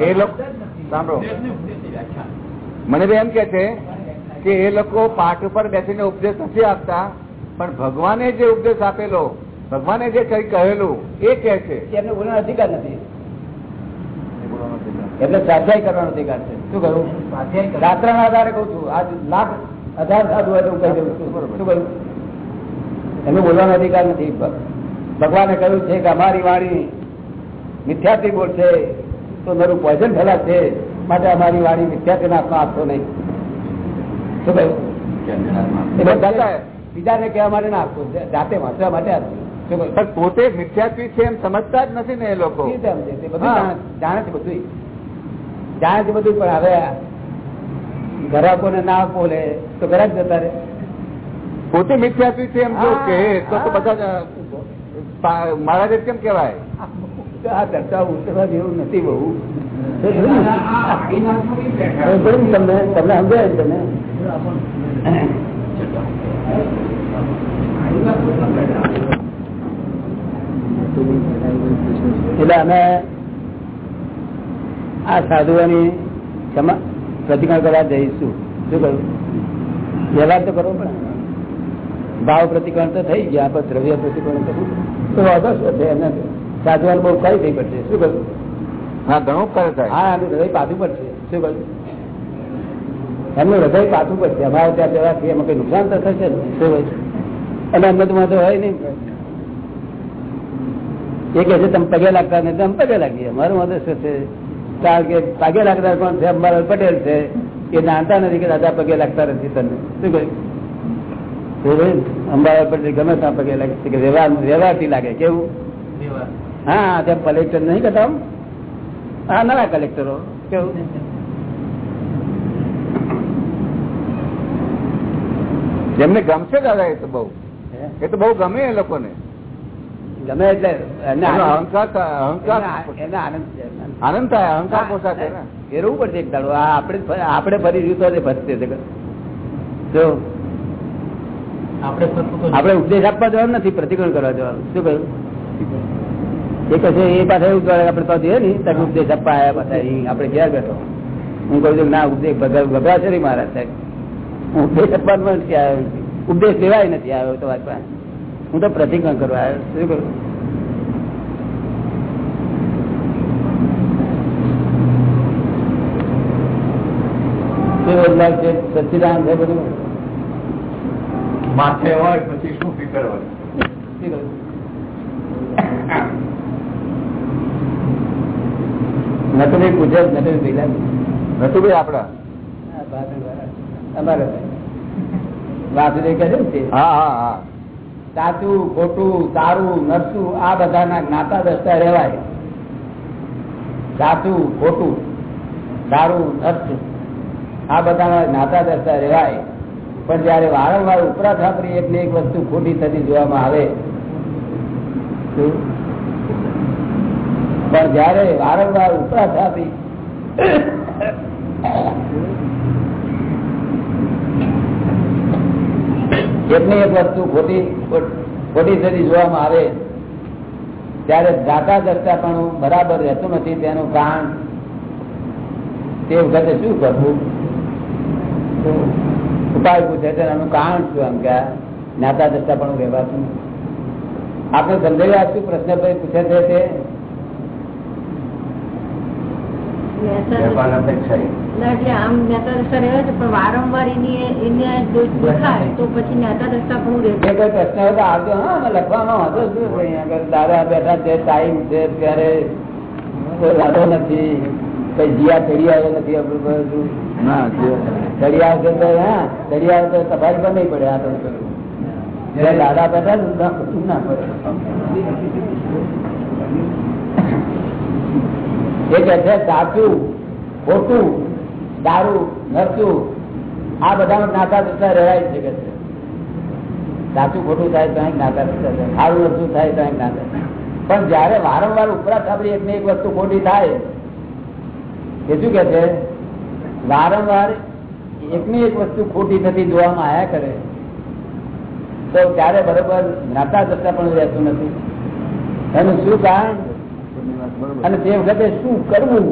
એ લોકો સાંભળો. મણિભાઈ એમ કે છે કે એ લોકો પાઠ ઉપર બેસીને ઉપદેશ નથી આપતા, પણ ભગવાને જે ઉપદેશ આપેલો ભગવાને જે કઈ કહેલું એ કે છે. એમને બોલવાનો અધિકાર નથી. એટલે સ્વાધ્યાય કરવાનો અધિકાર છે. શું કરું ના આધારે કઉ છું. આજ લાખ હજાર સાધુ હોય તો હું કહી દઉં છું. શું કહ્યું? એમને બોલવાનો અધિકાર નથી. ભગવાને કહ્યું છે કે અમારી વાણી મિથ્યાથી બોલશે તો મારું પોઈઝન ફેલાશે માટે અમારી વાણી મિથ્યાથી નાશમાં આપશો નહીં. શું કહ્યું? બીજાને કહેવા માટે ના આપશો. જાતે વાંચવા માટે આપશો. કહ્યું પણ પોતે મિથ્યાત્વી છે એમ સમજતા જ નથી ને એ લોકો. જાણે- છે બધું જાણે છે બધું પણ હવે ગ્રાહકોને ના બોલે તો ગ્રાહક જતા રે પોતે મિથ્યાત્વી છે એમ જો તો તો બધા મારા પા- કેમ કેવાય આ ચર્ચા ઉતરવા જેવું નથી બહુ. તમને તમને સમજાય તમે એટલે અમે આ સાધુઓની પ્રતિક્રમણ કરવા જઈશું. શું કહ્યું? વ્યવહાર તો કરવો પડે. ભાવ પ્રતિક્રમણ તો થઈ ગયા પણ દ્રવ્ય પ્રતિક્રમણ તો તો વાંધો શું છે? બહુ કઈ થઈ પડશે. શું કહ્યું? હા ઘણું કરે થાય હા એનું હૃદય પાછું પડશે. શું કહ્યું? એમનું હૃદય પાછું પડશે. અમારે ત્યાં જવાથી એમાં કઈ નુકસાન તો થશે ને? શું કહ્યું? અને અમને તો વાંધો હોય નહીં. એ કે છે તમે પગે લાગતા નહીં. તો અમે પગે લાગીએ. અમારું મદદ શું છે? કારણ કે પગે લાગતા કોણ છે? અંબાલાલ પટેલ છે. એ જાણતા નથી કે દાદા પગે લાગતા નથી તમને શું કહ્યું અંબાલાલ પટેલ ગમે ત્યાં પગે લાગે છે. કે વ્યવહાર વ્યવહારથી લાગે. કેવું? હા ત્યાં કલેક્ટર નહીં કહેતા આમ? હા નવા કલેક્ટરો કેવું? જેમને ગમશે દાદા એ તો બહુ. એ તો બહુ ગમે એ લોકોને. ગમે એટલે આનંદ- થાય અહંકાર પોષાક એ રહેવું પડશે એક દાડો. આ આપણે ફરી- આપણે ફરી રહ્યું તો જ જો. આપણે ફરતું તો આપણે ઉપદેશ આપવા જવાનું નથી પ્રતિક્રમણ કરવા જવાનું. શું કહ્યું? એ કશે એ પાછા એવું કરે આપણે તો જઈએ ને તમે ઉપદેશ આપવા આવ્યા પાછા આપણે ઘેર બેઠો. હું કહું છું ના ઉપદેશ ગભરાશે નહીં મારા સાહેબ. હું ઉપદેશ આપવા નથી આવ્યો. ઉપદેશ લેવાય નથી આવ્યો તમારી પાસે. હું તો પ્રતિજ્ઞા કરવા આવ્યો શું કરું? કેવો છે બધું? માથે હોય પછી શું ફિકર હોય? શું કરું? નટુભાઈ પૂછે નટુભાઈ આપડા અમારે. વાસુદેવ કહે છે હા હા હા. સાચું, ખોટું, સારું, નરસું, આ બધાના જ્ઞાતા દસતા રહેવાય. સાચું, ખોટું, સારું, નરસું, આ બધાના જ્ઞાતા દસતા રહેવાય. પણ જયારે વારંવાર ઉપરા થાપરી એક એક વસ્તુ ખોટી થતી જોવામાં આવે. પણ જયારે વારંવાર ઉપરા થાપરી એકની એક વસ્તુ ખોટી ખોટી થતી જોવામાં આવે ત્યારે જાતા જતા પણ બરાબર રહેતું નથી તેનું કારણ તે વખતે શું કરવું? ઉપાય પૂછે છે એનું કારણ શું આમ કે જ્ઞાતા જતા પણ નથી. આપણે સમજાવ્યા શું પ્રશ્ન ભાઈ પૂછે છે તે? વેપાર અપેક્ષા શું દાદા બેઠા છે ટાઈમ છે ત્યારે કોઈ વાંધો નથી. કઈ જીયા ચડી આવ્યો નથી આપણું બધું ચડી આવશે તો હા ચડી આવે તો સફાઈ પણ નહીં પડે આ તો. દાદા બેઠા ને તો ના પડે. એ કે છે સાચું ખોટું. દારૂ નરસું આ બધા નાતા દસતા રહેવાય છે. સાચું ખોટું થાય તો અહીં નાતા થાય સારું નરસું થાય તો અહીં નાતા પણ જયારે વારંવાર ઉપરા આપણી એકને એક વસ્તુ ખોટી થાય, એ શું કે છે? વારંવાર એકની એક વસ્તુ ખોટી થતી જોવામાં આયા કરે. તો ત્યારે બરોબર નાતા દસતા પણ રહેતું નથી. એનું શું કારણ? અને તે વખતે શું કરવું?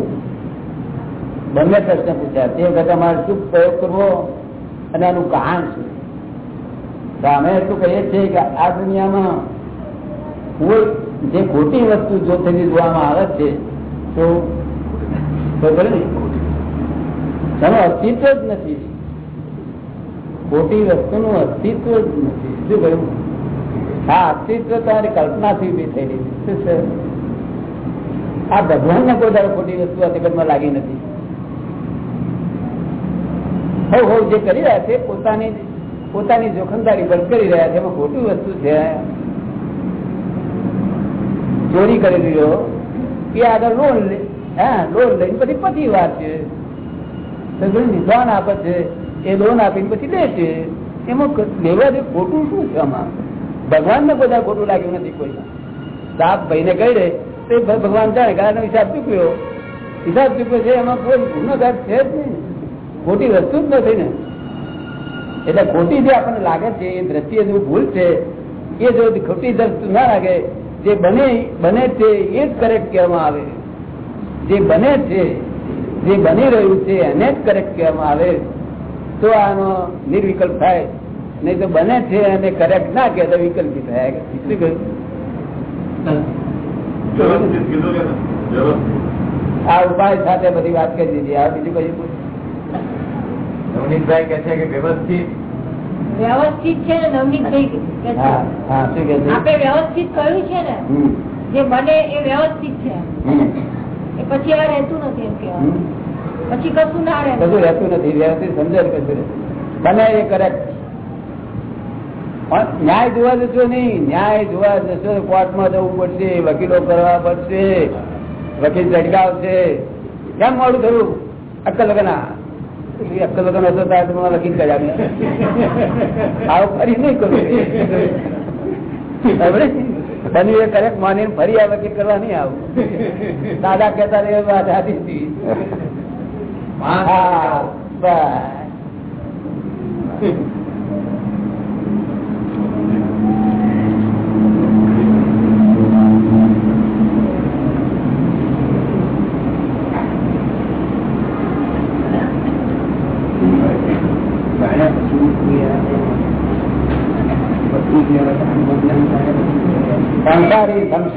બંને પ્રશ્ન પૂછ્યા. તે વખતે અમારે શું પ્રયોગ કરવો અને આનું કારણ શું? તો અમે એટલું કહીએ છીએ કે આ દુનિયામાં કોઈ જે ખોટી વસ્તુ જો તેની જોવામાં આવે છે, તો તેનું અસ્તિત્વ જ નથી. ખોટી વસ્તુનું અસ્તિત્વ જ નથી. શું કહ્યું? આ અસ્તિત્વ તમારી કલ્પનાથી ઊભી થયેલી છે. આ ભગવાનને કોઈ દાડો ખોટી વસ્તુ જગતમાં લાગી નથી. હવ હવ જે કરી રહ્યા છે, પોતાની પોતાની જોખમદારી પર કરી રહ્યા છે, એમાં ખોટી વસ્તુ છે. ચોરી કરી દીધો એ આગળ લોન લે, હા લોન લઈને પછી પછી વાત છે. લોન આપે છે, એ લોન આપીને પછી લે છે. એમાં લેવા દે ખોટું શું છે આમાં? ભગવાન ને બધા ખોટું લાગ્યું નથી કોઈ સાપ ભાઈને કહી દે તો ભગવાન જાણે કે હિસાબ ચૂક્યો. હિસાબ ચૂક્યો છે, એમાં કોઈ ગુનો છે જ નહીં. ખોટી વસ્તુ જ નથી ને. એટલે ખોટી જે આપણને લાગે છે એ દ્રષ્ટિએ જો ભૂલ છે એ જો ખોટી દ્રષ્ટિ ના લાગે જે બને બને છે એ જ કરેક્ટ કહેવામાં આવે. જે બને છે જે બની રહ્યું છે એને જ કરેક્ટ કહેવામાં આવે. તો આનો નિર્વિકલ્પ થાય. નહીં તો બને છે અને કરેક્ટ ના કહે તો વિકલ્પી થાય. આ ઉપાય સાથે બધી વાત કરી દીધી. આ બીજું કઈ નવનીતભાઈ કે છે કે વ્યવસ્થિત. વ્યવસ્થિત છે ને નવનીતભાઈ કે આપણે વ્યવસ્થિત કહ્યું છે ને જે બને એ વ્યવસ્થિત છે. એ પછી આ રહેતું નથી એમ હમ. પછી કશું ના રહે. કશું રહેતું નથી વ્યવસ્થિત સમજાય કશું બને એ કરેક્ટ ન્યાય જોવા જશો નહીં. ન્યાય જોવા જશો કોર્ટમાં જવું પડશે વકીલો કરવા પડશે વકીલ ઝડકાવશે કેમ મોડું થયું? અક્કલ લગના અક્કલ ત્યારે કર્યા આવું ફરી નહીં કરું? [laughs] બન્યું એ કરેક્ટ માની ફરી આ વકીલ કરવા નહીં આવું. દાદા કહેતા રે વાત હતી બસ.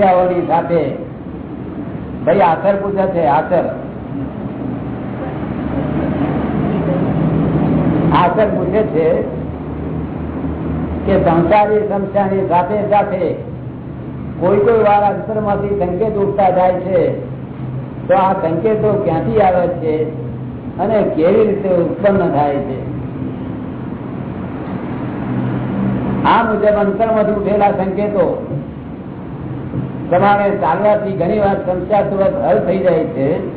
સમસ્યાઓની સાથે. ભાઈ આચર પૂછે છે આચર આચર પૂછે છે કે સંસારી સમસ્યાની સાથે સાથે કોઈ કોઈ વાર અંતરમાંથી સંકેત ઉઠતા જાય છે. તો આ સંકેતો ક્યાંથી આવે છે અને કેવી રીતે ઉત્પન્ન થાય છે? આ મુજબ અંતરમાંથી ઉઠેલા સંકેતો પ્રમાણે ચાલવાથી ઘણી વાર સંસાર હલ થઈ જાય છે.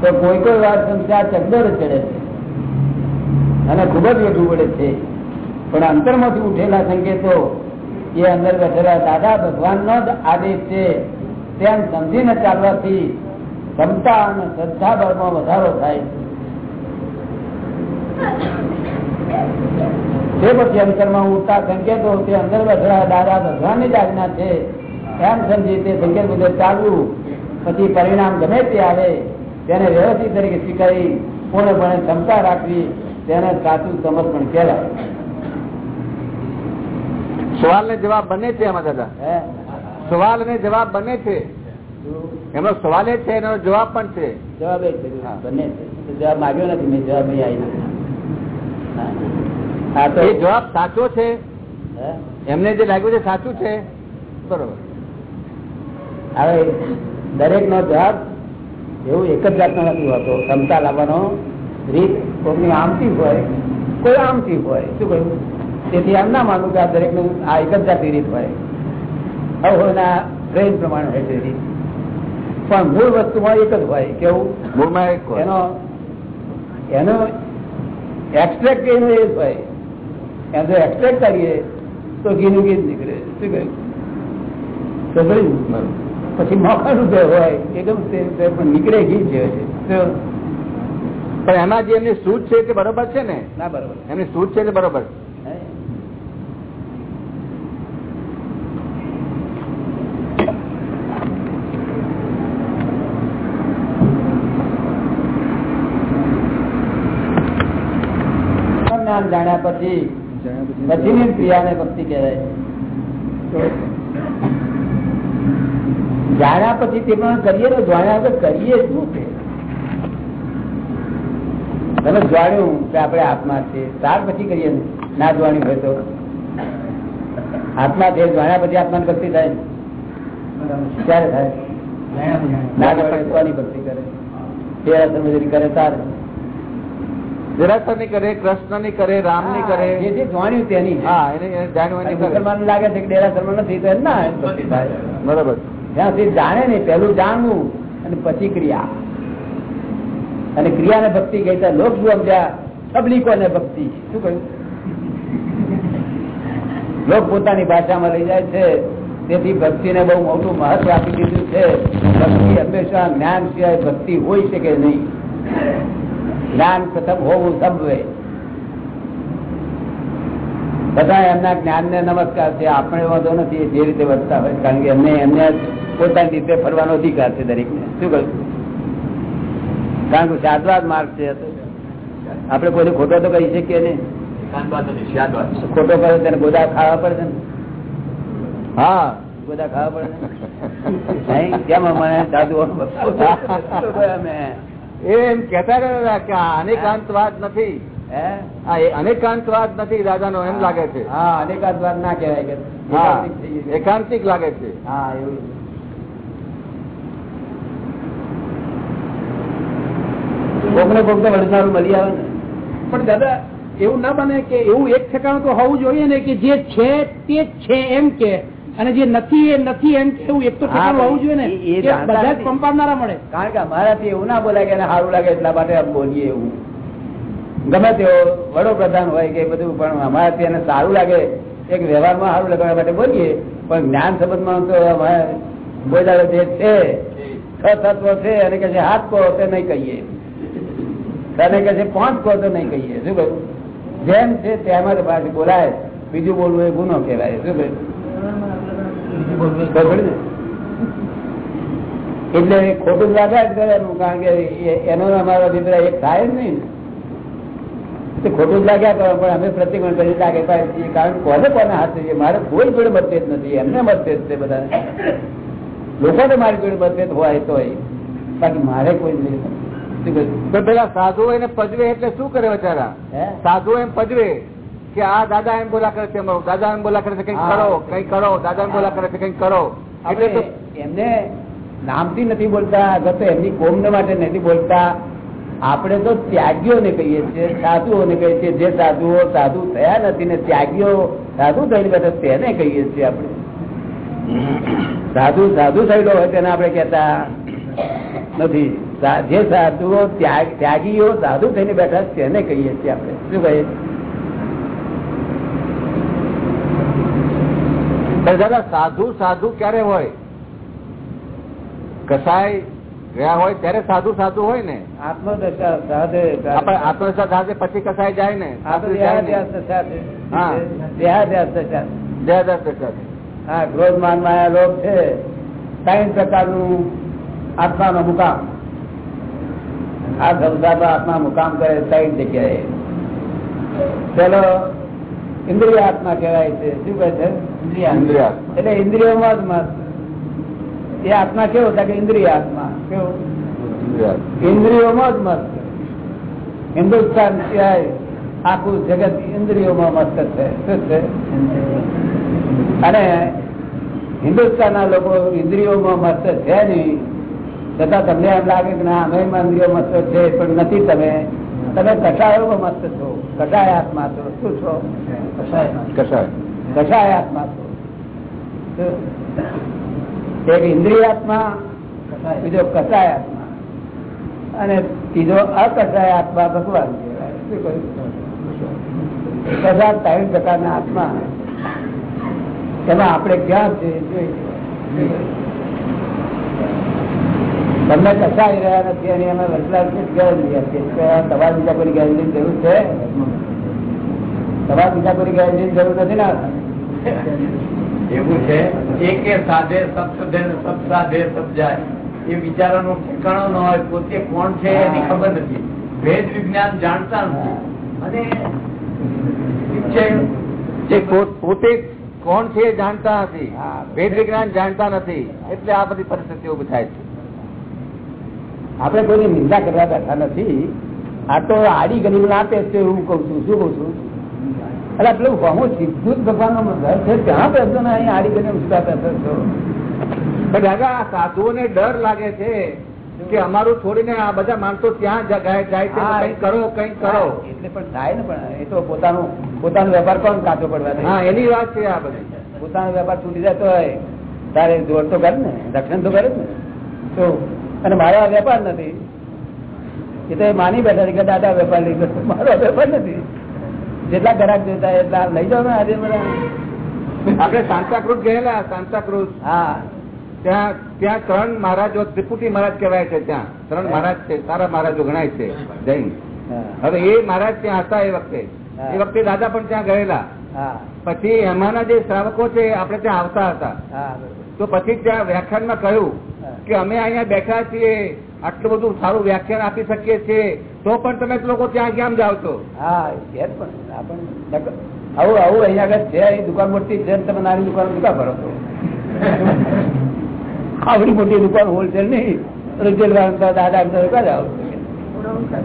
તો કોઈ કોઈ વાર સંસાર ચગદર ચડે છે. અને ખૂબ જ વધુ પડે છે. પણ અંતરમાંથી ઉઠેલા સંકેતો એ અંદર બેઠેલા દાદા ભગવાનનો જ આદેશ છે. તેમ સમજીને ચાલવાથી ક્ષમતા અને શ્રદ્ધાભાવમાં વધારો થાય તે પછી અંતરમાં ઉઠતા સંકેતો તે અંદર બેઠેલા દાદા ભગવાનની જ આજ્ઞા છે. એમ સમજી તે સંકેત મુજબ ચાલવું પછી પરિણામ ગમે તે આવે તેને વ્યવસ્થિત તરીકે સ્વીકારી પૂર્ણપણે ક્ષમતા રાખવી તેને સાચું સમર્પણ કહેવાય. સવાલ ને જવાબ બને છે એમાં દાદા? સવાલ ને જવાબ બને છે? એનો સવાલ એ છે એનો જવાબ પણ છે. જવાબ એ છે બંને છે. જવાબ માગ્યો નથી મેં જવાબ આવી નથી હા. હા તો એ જવાબ સાચો છે? એમને જે લાગ્યું છે સાચું છે. બરોબર. હવે દરેક નો જવાબ એવું એક જ જાતનો નથી હોતો. ક્ષમતા લાવવાનો રીત કોઈની આમથી હોય કોઈ આમથી હોય. શું કહ્યું? તેથી એમ ના માનવું કે આ દરેકનું આ એક જ જાતની રીત હોય. અવના ટ્રેન પ્રમાણે હોય છે રીત. પણ મૂળ વસ્તુમાં એક જ હોય કેવું? મૂળમાં એક એનો એનો એક્સ્ટ્રેક્ટ એનો એ જ હોય. એમ જો એક્સ્ટ્રેક્ટ કરીએ તો ઘીનું ઘી જ નીકળે. શું કહ્યું? તો. પછી મોખા રૂપે હોય તે પણ નીકળે ઘી છે? પણ એમાં જે એમની સૂટ છે તે બરોબર છે ને? ના બરોબર. એમની સૂટ છે તે બરોબર. જાણ્યા પછી પછીની ક્રિયાને ભક્તિ કહેવાય. જાણ્યા પછી તે પણ કરીએ તો જાણ્યા વગર કરીએ શું છે? તમે જાણ્યું કે આપણે આત્મા છે ત્યાર પછી કરીએ ને. ના જાણ્યું હોય તો? આત્મા છે જાણ્યા પછી આત્માની ભક્તિ થાય ને. ક્યારે થાય? ના જાણે કોની ભક્તિ કરે? સમજરી કરે તારે. ની કરે કૃષ્ણની કરે રામની કરે. જે જે જાણ્યું તેની હા એને મુસલમાન લાગે છે કે ડેરાસરમાં નથી તો ના થાય. બરોબર. જ્યાં જાણે ને પેલું જાણવું અને પછી ક્રિયા. અને ક્રિયાને ભક્તિ કહેતા લોક સમજ્યા ને ભક્તિ. શું કહ્યું? લોક પોતાની ભાષામાં લઈ જાય છે, તેથી ભક્તિને બહુ મોટું મહત્વ આપી દીધું છે. ભક્તિ હંમેશા જ્ઞાન સિવાય ભક્તિ હોય શકે નહીં? જ્ઞાન પ્રથમ હોવું સબવે બધા એમના જ્ઞાનને નમસ્કાર છે. આપણે વાંધો નથી જે રીતે વધતા હોય કારણ કે એમને એમને પોતાની રીતે ફરવાનો અધિકાર છે દરેકને. શું કહ્યું? કારણ કે સાદવાદ માર્ગ છે. આપણે કોઈને ખોટો તો કહી શકીએ ને? ખોટો કરે તેને ગોદા ખાવા પડે ને? હા ગોદા ખાવા પડે ને કેમ અમારે સાધુ [laughs] એમ કેતા હતા કે આ અનેકાંતવાદ નથી. અનેકાંતવાદ નથી દાદાનો એમ લાગે છે. હા અનેકાદવાદ ના કહેવાય કે હા એકાંતિક લાગે છે. હા એવું કોકને કોક તો વડસારું મળી આવે ને. પણ દાદા એવું ના બને કે એવું એક ઠેકાણું તો હોવું જોઈએ ને કે જે છે તે છે એમ કે. અને જે નથી એ નથી એમ કે એવું એક તો ઠેકાણું હોવું જોઈએ ને. બધા જ પંપાવનારા મળે. કારણ કે અમારાથી એવું ના બોલાય કે સારું લાગે એટલા માટે બોલીએ એવું. ગમે તેઓ વડોપ્રધાન હોય કે બધું, પણ અમારે એને સારું લાગે. એક વ્યવહારમાં સારું લગાવવા માટે બોલીએ, પણ જ્ઞાન સંબંધમાં તો બોલાવે જે છે તત્વ છે, અને કહે છે, હાથ કહો તો નહીં કહીએ. તને કહે છે, પાંચ કહો તો નહીં કહીએ. શું કહ્યું? જેમ છે તેમ જ પાછું બોલાય. બીજું બોલવું એ ગુનો કહેવાય. શું કહ્યું? એટલે ખોટું લાગે જ કરવાનું કારણ કે એનો અમારો અભિપ્રાય એક થાય જ નહીં ને. ખોટું જ લાગ્યા કરો પણ અમે પ્રતિક્રમણ કરી લાગે. કારણ કોને કોને હાથે છે મારે કોઈ જોડે મતભેદ નથી. એમને મતભેદ છે બધા લોકોને મારી જોડે મતભેદ હોય તો બાકી મારે કોઈ નહીં. પેલા સાધુ એને પજવે એટલે શું કરે બચારા? સાધુ એમ પજવે કે આ દાદા એમ બોલા કરે છે દાદા એમ બોલા કરે છે કંઈક કરો કઈ કરો. દાદા એમ બોલા કરે છે કંઈક કરો. એટલે એમને નામથી નથી બોલતા તો એમની કોમને માટે નથી બોલતા. આપણે તો ત્યાગીઓને કહીએ છીએ, સાધુઓને કહીએ છીએ, જે સાધુઓ સાધુ થયા નથી ને ત્યાગીઓ સાધુ થઈને બેઠા તેને કહીએ છીએ આપણે. સાધુ સાધુ થયેલો હોય તેને આપણે કહેતા નથી. જે સાધુઓ ત્યાગીઓ સાધુ થઈને બેઠા તેને કહીએ છીએ આપણે. શું કહીએ? દાદા, સાધુ સાધુ ક્યારે હોય? કસાય ગયા હોય ત્યારે સાધુ સાધુ હોય ને. આત્મદશા સાધે આત્મદશા સાથે પછી કસાય જાય ને? સાધુ હા. ક્રોધ માન માયા લોક છે. ત્રણ પ્રકારનું આત્માનો મુકામ. આ સંસારમાં આત્મા મુકામ કરે ત્રણ જગ્યાએ. ચલો ઇન્દ્રિય આત્મા કહેવાય છે. શું કહે છે? ઇન્દ્રિય. એટલે ઇન્દ્રિયોમાં જ મત એ આત્મા કેવો થાય કે ઇન્દ્રિય આત્મા. ઇન્દ્રિયોમાં જ મસ્ત. હિન્દુસ્તાન સિવાય આખું જગત ઇન્દ્રિયોમાં મસ્ત છે. શું છે? અને હિન્દુસ્તાનના લોકો ઇન્દ્રિયોમાં મસ્ત છે નહીં. છતાં તમને એમ લાગે કે ના અમે ઇન્દ્રિયો મસ્ત છે પણ નથી તમે. તમે કસાયોમાં મસ્ત છો? કસાય આત્મા છો? શું છો? કસાય કસાય આત્મા છો? એક ઇન્દ્રિય આત્મા બીજો કસાય આત્મા. અને ત્રીજો અકસાય આત્મા ભગવાન કદાચ ત્રણ આત્મા. તેમાં આપણે ક્યાં છે. તમને કસાઈ રહ્યા નથી અને અમે વચલા ગેરંટી આપીએ તમારે બીજા કોઈ ગેરંટી જરૂર છે? તમારે બીજા કોઈ ગેરંટી જરૂર નથી ને એવું છે. એકે સાધે સબ સબ સાધે સબ જાય. એ વિચારોનું ઠેકાણો ન હોય પોતે કોણ છે એની ખબર નથી. ભેદ વિજ્ઞાન જાણતા નથી અને પોતે કોણ છે એ જાણતા નથી. ભેદ વિજ્ઞાન જાણતા નથી. એટલે આ બધી પરિસ્થિતિઓ ઊભી થાય છે. આપણે કોઈની નિંદા કરવા બેઠા નથી. આ તો આડી ગરીબ આપે છે એવું કઉ છું. શું કઉ છું? એટલે પેલું હું સીધું જ ભગવાન નો ઘર છે. ત્યાં બેસતો ને અહીં આડી ગરીબ સુધા છો. પણ દાદા સાધુઓને ડર લાગે છે કે અમારું છોડીને આ બધા માણસો ત્યાં જાય છે કઈ કરો કઈ કરો. એટલે પણ થાય ને પણ એ તો પોતાનું પોતાનો વેપાર કોણ કાચો પડવા હા એની વાત છે આ બધી. પોતાનો વેપાર છૂટી જતો હોય તારે જોર તો કરે ને રક્ષણ તો કરે ને. તો અને મારો આ વેપાર નથી. એ તો માની બેઠા છે કે દાદા વેપાર લઈ ગયો મારો વેપાર નથી. જેટલા ગ્રાહક જોતા એટલા લઈ જાઓ ને આજે બધા આપણે સાંતાક્રુઝ ગયેલા સાંતાક્રુઝ. હા. ત્યાં ત્યાં ત્રણ મહારાજો ત્રિપુટી મહારાજ કહેવાય છે ત્યાં. ત્રણ મહારાજ છે સારા મહારાજો ગણાય છે જૈન. હવે એ મહારાજ ત્યાં હતા એ વખતે. એ વખતે દાદા પણ ત્યાં ગયેલા. પછી એમાંના જે શ્રાવકો છે આપણે ત્યાં આવતા હતા. તો પછી ત્યાં વ્યાખ્યાનમાં કહ્યું કે અમે અહીંયા બેઠા છીએ આટલું બધું સારું વ્યાખ્યાન આપી શકીએ છીએ તો પણ તમે લોકો ત્યાં કેમ જાવ છો? હા પણ. આવું આવું અહીંયા આગળ છે દુકાન મોટી છે તમે નાની દુકાન દુકાન ભરો છો. આવડી મોટી દુકાન હોલસેલ નહીં રિટેલ વાળા તો દાદા જાઓ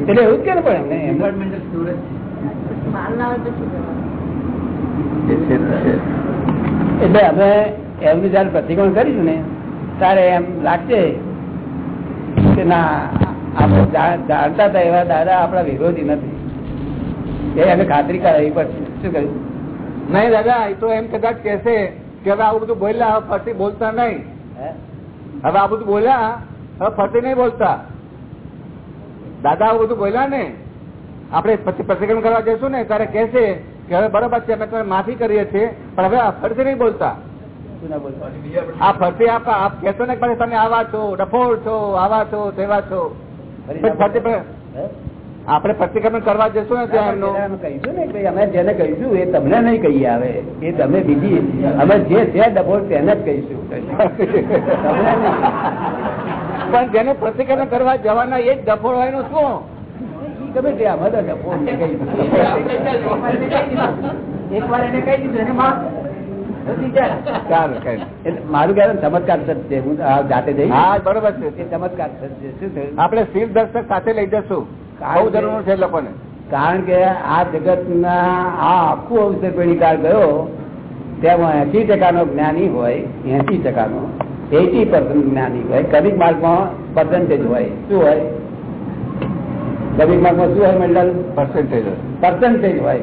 એટલે એવું જ કે પણ એમને એટલે અમે એમનું જયારે પ્રતિક્રમણ કરીશું ને ત્યારે એમ લાગશે કે ના આપણે જાણતા હતા એવા દાદા આપણા વિરોધી નથી. એ અમે ખાતરી કરાવી પડશે શું કહ્યું? નહીં દાદા એ તો એમ કદાચ કહેશે કે હવે આવું બધું બોલ્યા પછી બોલતા નહીં. હે? હવે આ બધું બોલ્યા? હવે ફરતી નહીં બોલતા. દાદા આવું બધું બોલ્યા ને? આપણે પછી પ્રતિક્રમણ કરવા જઈશું ને ત્યારે કેસે કે હવે બરોબર છે અમે તમે માફી કરીએ છીએ પણ હવે આ ફરતી નહીં બોલતા. આ ફરતી આપ આપ કહેશો ને પછી તમે આવા છો ડફોળ છો આવા છો તેવા છો. ફરતે? આપણે પ્રતિક્રમણ કરવા જઈશું ને ત્યાં એમનું? કહીશું ને અમે જેને કહીશું એ તમને નહીં કહી આવે. એ તમે બીજી અમે જે છે ડબોળ તેને જ કહીશું. પણ જેને પ્રતિક્રમણ કરવા જવાના એ જ ડફોળ હોયનું શું? ગમે તે આ બધા ડબોળ એક વાર એને કહી દીધું એને મારું કહેવાય ચમત્કાર છે હું જાતે જઈ હા બરોબર છે. એ ચમત્કાર છે શું થયું? આપણે શિવ દર્શક સાથે લઈ જશું. બહુ જરૂર છે લોકોને કારણ કે આ જગતના આ આખું અવસર પેઢી કાળ ગયો તેમાં એસી ટકાનો જ્ઞાની હોય એસી ટકાનો એટી પર્સન્ટ જ્ઞાની હોય. કવિક માર્ગમાં પર્સન્ટેજ હોય. શું હોય? કવિક માર્ગમાં શું હોય મંડળ? પર્સન્ટેજ પર્સન્ટેજ હોય.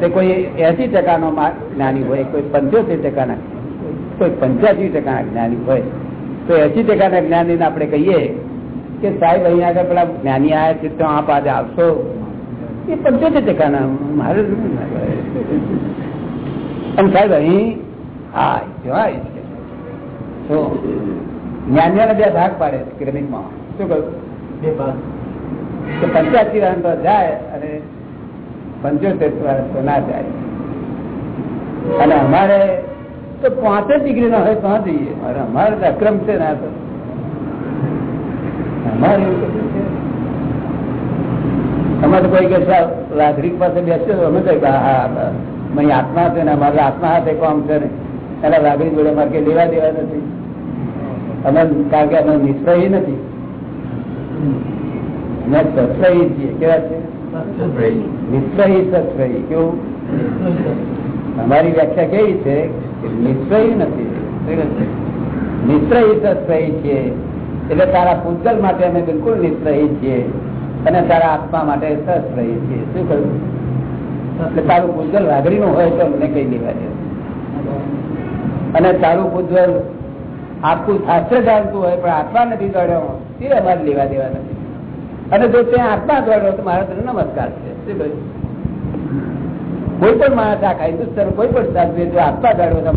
તે કોઈ એસી ટકાનો નો જ્ઞાની હોય કોઈ પંચોતેર ટકાના કોઈ પંચ્યાસી ટકાના જ્ઞાની હોય. તો એસી ટકાના જ્ઞાનીને આપણે કહીએ કે સાહેબ અહીંયા આગળ પેલા જ્ઞાની આયા છે તો આપ આજે આવશો? એ પંચોતેર ટકાના મારે અને સાહેબ અહીં હા જવાય છે. તો જ્ઞાનીઓને બે ભાગ પાડે છે ક્રમિકમાં. શું કહ્યું? બે ભાગ. કે પંચ્યાસી વાર તો જાય અને પંચોતેર વાર તો ના જાય. અને અમારે તો પાંચે ડિગ્રી ના હોય ત્યાં જઈએ. અને અમારે અક્રમ છે ના તો. અમારે એવું કશું છે? અમે તો કોઈ કે નાગરિક પાસે બેસ્યો અમે કઈ હા હા આત્મા છે ને અમારે આત્મા હાથે કોમ છે ને. એના નાગરિક જોડે કઈ લેવા દેવા નથી. અમે કારણ કે અમે નિશ્ચય નથી. અમે સત્રહી છીએ. કેવા છે નિશ્ચયી સત્રહી કેવું? અમારી વ્યાખ્યા કેવી છે? નિશ્ચયી નથી. નિશ્ચયી સત્રહી છીએ. એટલે તારા પૂતગલ માટે અમે બિલકુલ નિશ્ચયી છીએ અને તારા આત્મા માટે સત્રયી છીએ. શું કહ્યું? એટલે તારું પૂજલ વાઘરી નું હોય તો અમને કઈ દેવા અને તારું પૂજલ આખું શાસ્ત્ર જાણતું હોય પણ આત્મા નથી દોડ્યો તે અમારે લેવા દેવા નથી. અને જો ત્યાં આત્મા દોડ્યો તો મારા તને નમસ્કાર છે. શું કહ્યું? કોઈ પણ માણસ આખા હિન્દુસ્તાન કોઈ પણ સાધુ જો આત્મા દોડ્યો